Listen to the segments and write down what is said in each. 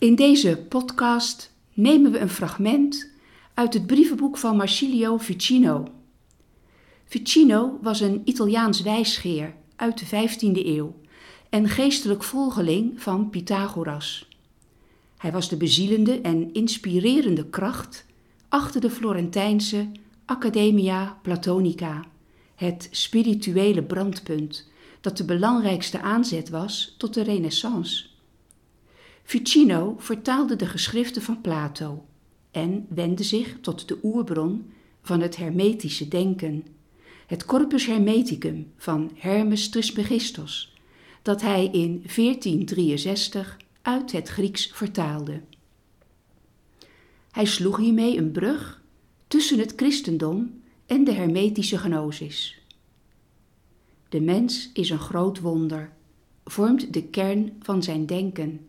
In deze podcast nemen we een fragment uit het brievenboek van Marsilio Ficino. Ficino was een Italiaans wijsgeer uit de 15e eeuw en geestelijk volgeling van Pythagoras. Hij was de bezielende en inspirerende kracht achter de Florentijnse Academia Platonica, het spirituele brandpunt dat de belangrijkste aanzet was tot de Renaissance. Ficino vertaalde de geschriften van Plato en wendde zich tot de oerbron van het hermetische denken, het Corpus Hermeticum van Hermes Trismegistos, dat hij in 1463 uit het Grieks vertaalde. Hij sloeg hiermee een brug tussen het christendom en de hermetische gnosis. De mens is een groot wonder, vormt de kern van zijn denken.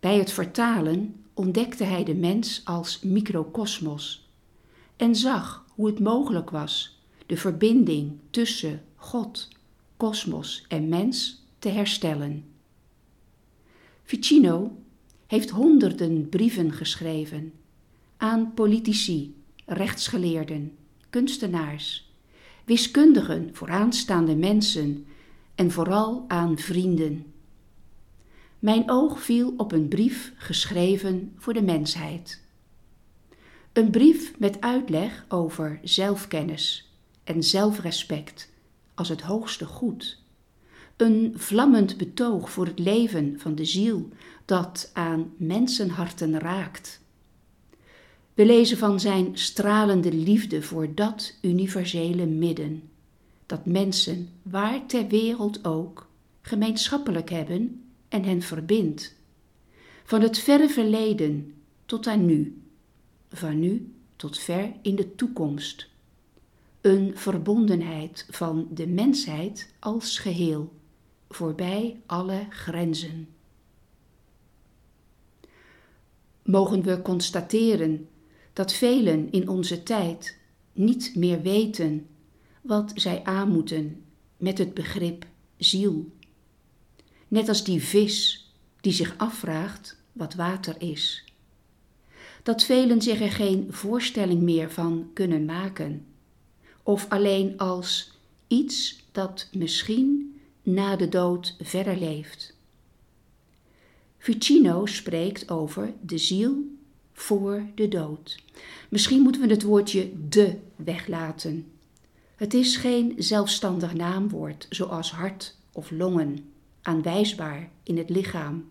Bij het vertalen ontdekte hij de mens als microcosmos en zag hoe het mogelijk was de verbinding tussen God, kosmos en mens te herstellen. Ficino heeft honderden brieven geschreven aan politici, rechtsgeleerden, kunstenaars, wiskundigen, vooraanstaande mensen en vooral aan vrienden. Mijn oog viel op een brief geschreven voor de mensheid. Een brief met uitleg over zelfkennis en zelfrespect als het hoogste goed. Een vlammend betoog voor het leven van de ziel dat aan mensenharten raakt. We lezen van zijn stralende liefde voor dat universele midden, dat mensen, waar ter wereld ook, gemeenschappelijk hebben en hen verbindt. Van het verre verleden tot aan nu, van nu tot ver in de toekomst. Een verbondenheid van de mensheid als geheel, voorbij alle grenzen. Mogen we constateren dat velen in onze tijd niet meer weten wat zij aanmoeten met het begrip ziel net als die vis die zich afvraagt wat water is. Dat velen zich er geen voorstelling meer van kunnen maken, of alleen als iets dat misschien na de dood verder leeft. Ficino spreekt over de ziel voor de dood. Misschien moeten we het woordje de weglaten. Het is geen zelfstandig naamwoord zoals hart of longen aanwijsbaar in het lichaam.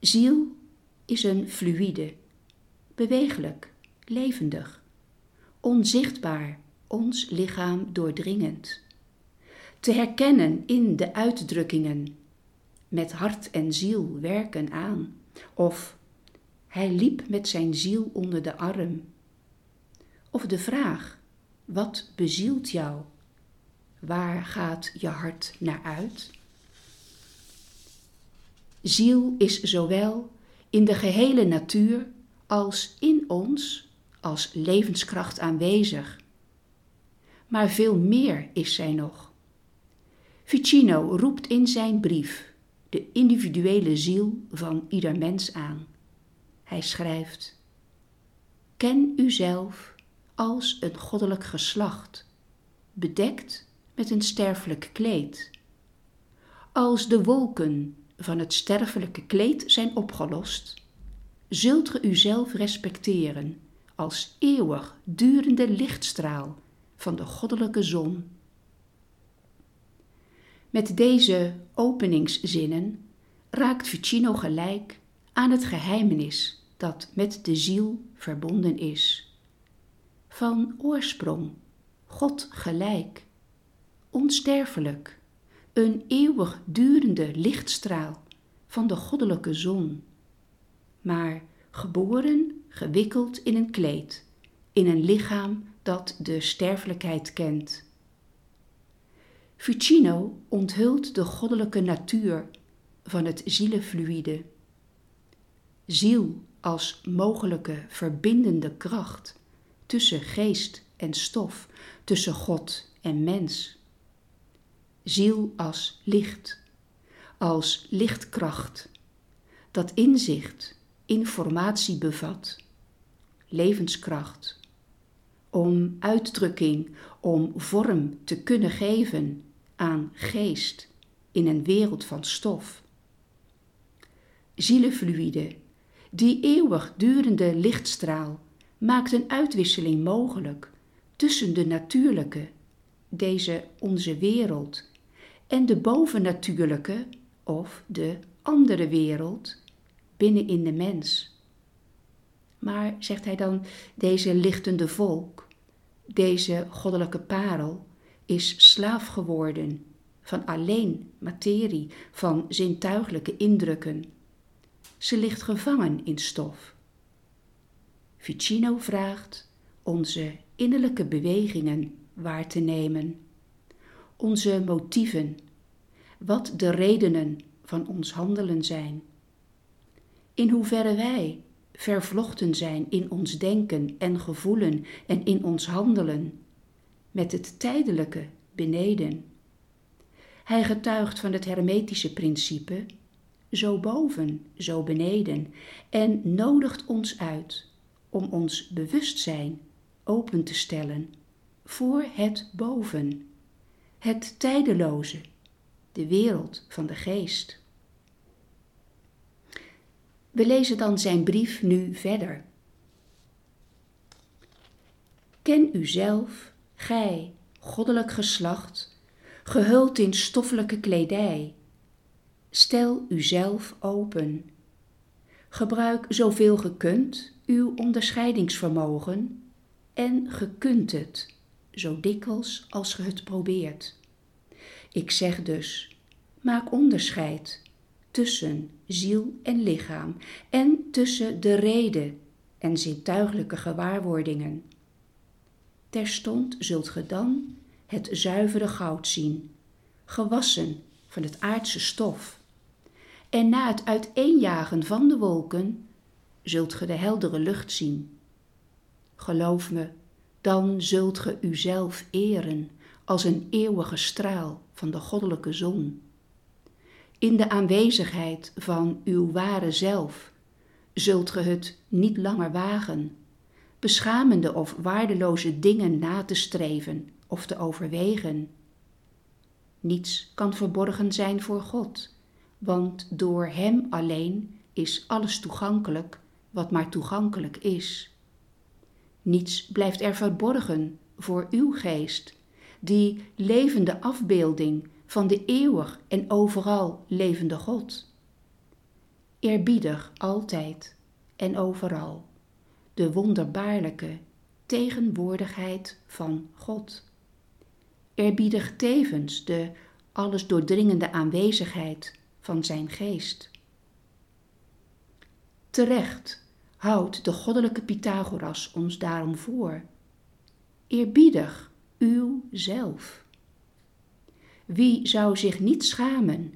Ziel is een fluïde, bewegelijk, levendig, onzichtbaar, ons lichaam doordringend. Te herkennen in de uitdrukkingen, met hart en ziel werken aan, of hij liep met zijn ziel onder de arm. Of de vraag, wat bezielt jou? Waar gaat je hart naar uit? Ziel is zowel in de gehele natuur als in ons als levenskracht aanwezig. Maar veel meer is zij nog. Ficino roept in zijn brief de individuele ziel van ieder mens aan. Hij schrijft: Ken uzelf als een goddelijk geslacht, bedekt met een sterfelijk kleed. Als de wolken van het sterfelijke kleed zijn opgelost, zult ge uzelf respecteren als eeuwig durende lichtstraal van de goddelijke zon. Met deze openingszinnen raakt Ficino gelijk aan het geheimenis dat met de ziel verbonden is. Van oorsprong, God gelijk, onsterfelijk, een eeuwig durende lichtstraal van de goddelijke zon, maar geboren, gewikkeld in een kleed, in een lichaam dat de sterfelijkheid kent. Ficino onthult de goddelijke natuur van het zielefluïde. Ziel als mogelijke verbindende kracht tussen geest en stof, tussen God en mens ziel als licht, als lichtkracht, dat inzicht, informatie bevat, levenskracht, om uitdrukking, om vorm te kunnen geven aan geest in een wereld van stof. Zielefluide, die eeuwig durende lichtstraal, maakt een uitwisseling mogelijk tussen de natuurlijke, deze onze wereld, en de bovennatuurlijke of de andere wereld binnenin de mens. Maar, zegt hij dan, deze lichtende volk, deze goddelijke parel, is slaaf geworden van alleen materie, van zintuiglijke indrukken. Ze ligt gevangen in stof. Ficino vraagt onze innerlijke bewegingen waar te nemen, onze motieven, wat de redenen van ons handelen zijn, in hoeverre wij vervlochten zijn in ons denken en gevoelen en in ons handelen, met het tijdelijke beneden. Hij getuigt van het hermetische principe, zo boven, zo beneden, en nodigt ons uit om ons bewustzijn open te stellen voor het boven, het tijdeloze, de wereld van de geest. We lezen dan zijn brief nu verder. Ken uzelf, gij, goddelijk geslacht, gehuld in stoffelijke kledij. Stel uzelf open. Gebruik zoveel ge kunt uw onderscheidingsvermogen en ge kunt het, zo dikwijls als ge het probeert. Ik zeg dus, maak onderscheid tussen ziel en lichaam en tussen de reden en zintuiglijke gewaarwordingen. Terstond zult ge dan het zuivere goud zien, gewassen van het aardse stof. En na het uiteenjagen van de wolken zult ge de heldere lucht zien. Geloof me, dan zult ge uzelf eren als een eeuwige straal van de goddelijke zon. In de aanwezigheid van uw ware zelf zult ge het niet langer wagen, beschamende of waardeloze dingen na te streven of te overwegen. Niets kan verborgen zijn voor God, want door Hem alleen is alles toegankelijk wat maar toegankelijk is. Niets blijft er verborgen voor uw geest, die levende afbeelding van de eeuwig en overal levende God. Eerbiedig altijd en overal de wonderbaarlijke tegenwoordigheid van God. Eerbiedig tevens de alles doordringende aanwezigheid van zijn geest. Terecht houdt de goddelijke Pythagoras ons daarom voor. Eerbiedig uw zelf. Wie zou zich niet schamen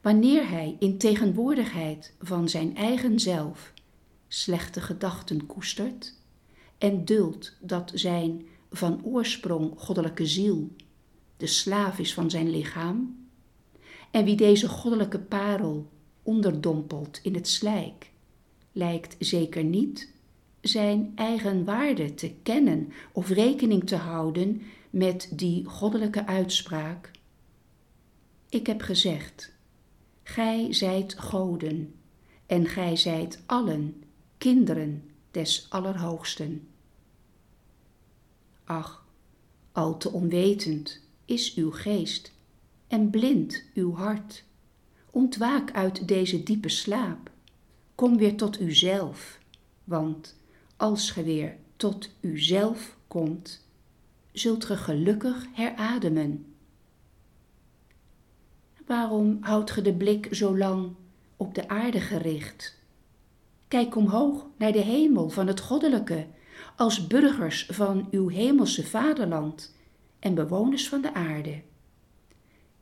wanneer hij in tegenwoordigheid van zijn eigen zelf slechte gedachten koestert en duldt dat zijn van oorsprong goddelijke ziel de slaaf is van zijn lichaam, en wie deze goddelijke parel onderdompelt in het slijk, lijkt zeker niet zijn eigen waarde te kennen of rekening te houden met die goddelijke uitspraak. Ik heb gezegd, gij zijt goden en gij zijt allen kinderen des Allerhoogsten. Ach, al te onwetend is uw geest en blind uw hart. Ontwaak uit deze diepe slaap. Kom weer tot uzelf, want als ge weer tot uzelf komt, zult ge gelukkig herademen. Waarom houdt ge de blik zo lang op de aarde gericht? Kijk omhoog naar de hemel van het goddelijke, als burgers van uw hemelse vaderland en bewoners van de aarde.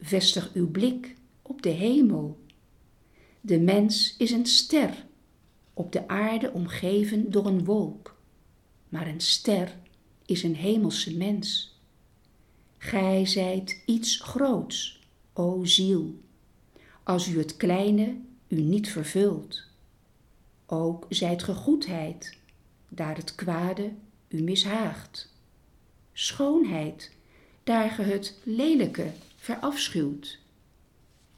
Vestig uw blik op de hemel. De mens is een ster, op de aarde omgeven door een wolk, maar een ster is een hemelse mens. Gij zijt iets groots, o ziel, als u het kleine u niet vervult Ook zijt ge goedheid, daar het kwade u mishaagt. Schoonheid, daar ge het lelijke verafschuwt.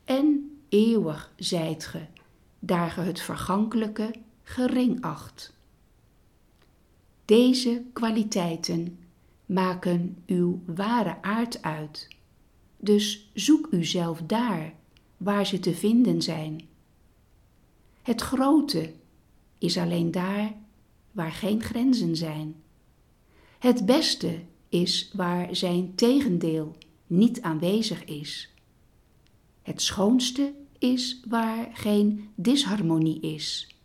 En eeuwig zijt ge, daar ge het vergankelijke gering acht. Deze kwaliteiten maken uw ware aard uit. Dus zoek uzelf daar waar ze te vinden zijn. Het grote is alleen daar waar geen grenzen zijn. Het beste is waar zijn tegendeel niet aanwezig is. Het schoonste is waar geen disharmonie is.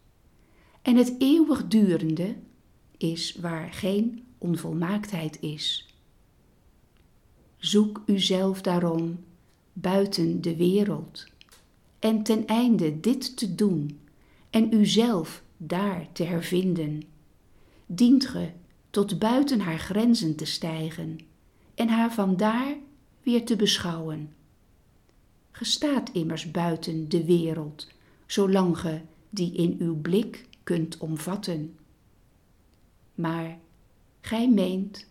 En het eeuwigdurende is waar geen onvolmaaktheid is. Zoek uzelf daarom buiten de wereld en ten einde dit te doen en uzelf daar te hervinden, dient ge tot buiten haar grenzen te stijgen en haar vandaar weer te beschouwen. Ge staat immers buiten de wereld, zolang ge die in uw blik kunt omvatten. Maar gij meent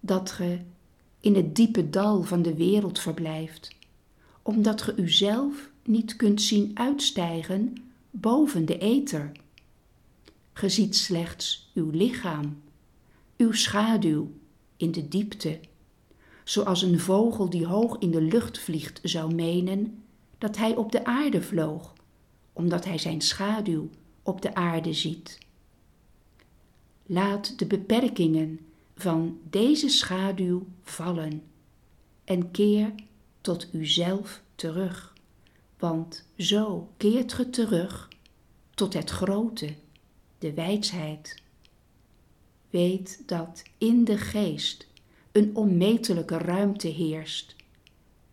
dat ge in het diepe dal van de wereld verblijft, omdat ge uzelf niet kunt zien uitstijgen boven de ether. Ge ziet slechts uw lichaam, uw schaduw in de diepte, zoals een vogel die hoog in de lucht vliegt zou menen dat hij op de aarde vloog, omdat hij zijn schaduw op de aarde ziet. Laat de beperkingen van deze schaduw vallen en keer tot uzelf terug, want zo keert ge terug tot het grote, de wijsheid. Weet dat in de geest een onmetelijke ruimte heerst.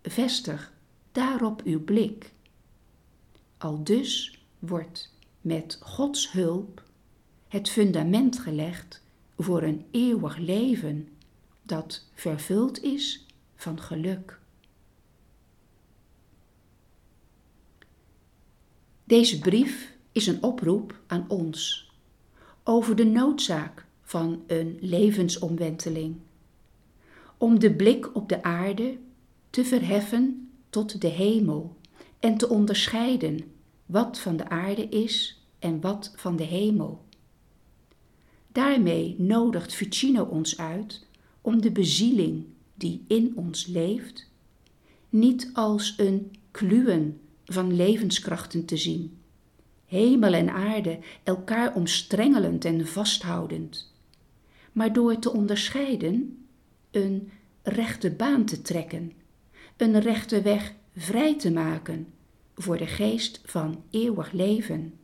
Vestig daarop uw blik. Al dus wordt met Gods hulp het fundament gelegd voor een eeuwig leven dat vervuld is van geluk. Deze brief is een oproep aan ons over de noodzaak van een levensomwenteling. Om de blik op de aarde te verheffen tot de hemel en te onderscheiden wat van de aarde is en wat van de hemel. Daarmee nodigt Ficino ons uit om de bezieling die in ons leeft niet als een kluwen van levenskrachten te zien, hemel en aarde elkaar omstrengelend en vasthoudend, maar door te onderscheiden een rechte baan te trekken, een rechte weg vrij te maken voor de geest van eeuwig leven.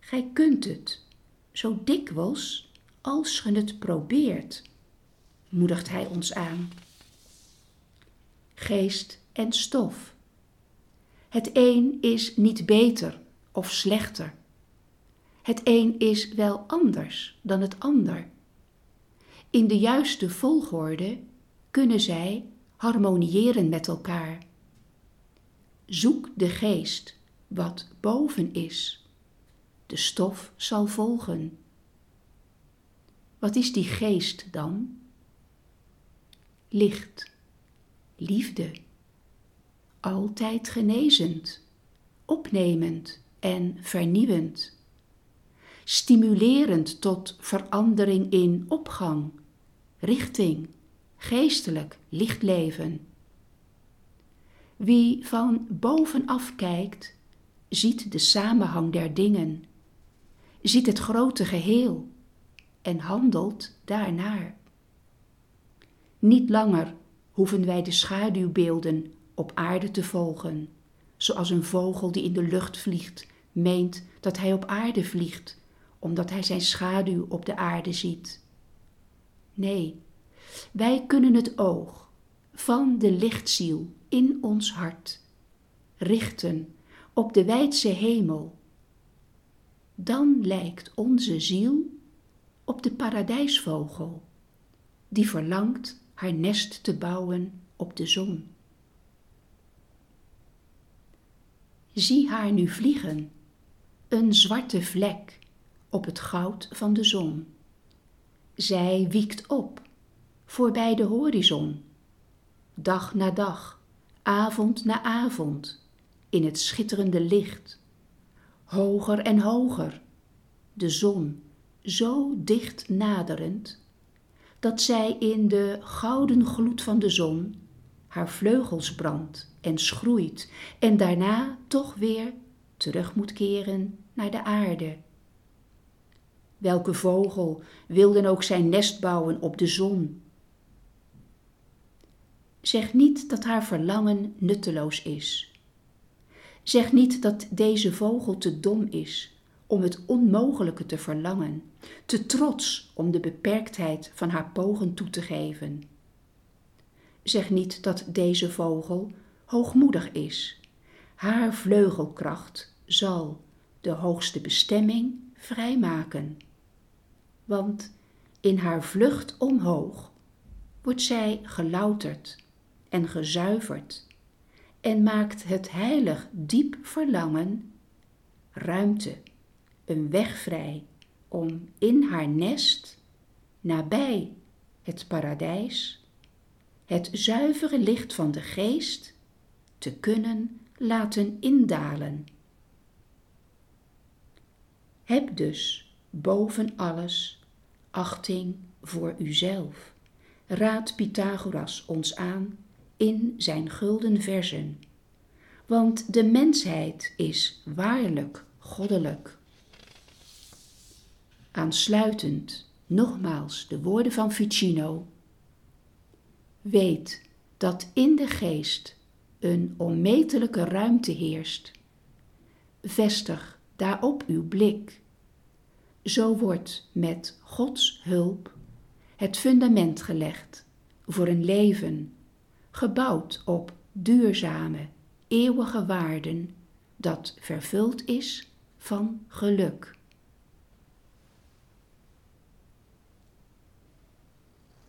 Gij kunt het zo dikwijls als ge het probeert, moedigt hij ons aan. Geest en stof. Het een is niet beter of slechter. Het een is wel anders dan het ander. In de juiste volgorde kunnen zij harmoniëren met elkaar. Zoek de geest, wat boven is de stof zal volgen. Wat is die geest dan? Licht, liefde, altijd genezend, opnemend en vernieuwend, stimulerend tot verandering in opgang, richting, geestelijk lichtleven. Wie van bovenaf kijkt, ziet de samenhang der dingen ziet het grote geheel en handelt daarnaar. Niet langer hoeven wij de schaduwbeelden op aarde te volgen, zoals een vogel die in de lucht vliegt meent dat hij op aarde vliegt, omdat hij zijn schaduw op de aarde ziet. Nee, wij kunnen het oog van de lichtziel in ons hart richten op de wijdse hemel dan lijkt onze ziel op de paradijsvogel, die verlangt haar nest te bouwen op de zon. Zie haar nu vliegen, een zwarte vlek op het goud van de zon. Zij wiekt op, voorbij de horizon, dag na dag, avond na avond, in het schitterende licht. Hoger en hoger, de zon zo dicht naderend, dat zij in de gouden gloed van de zon haar vleugels brandt en schroeit en daarna toch weer terug moet keren naar de aarde. Welke vogel wil dan ook zijn nest bouwen op de zon? Zeg niet dat haar verlangen nutteloos is. Zeg niet dat deze vogel te dom is om het onmogelijke te verlangen, te trots om de beperktheid van haar pogen toe te geven. Zeg niet dat deze vogel hoogmoedig is. Haar vleugelkracht zal de hoogste bestemming vrijmaken. Want in haar vlucht omhoog wordt zij gelouterd en gezuiverd en maakt het heilig diep verlangen ruimte, een weg vrij om in haar nest, nabij het paradijs, het zuivere licht van de geest te kunnen laten indalen. Heb dus boven alles achting voor uzelf. Raad Pythagoras ons aan in zijn gulden verzen. Want de mensheid is waarlijk goddelijk. Aansluitend nogmaals de woorden van Ficino. Weet dat in de geest een onmetelijke ruimte heerst. Vestig daarop uw blik. Zo wordt met Gods hulp het fundament gelegd voor een leven gebouwd op duurzame, eeuwige waarden dat vervuld is van geluk.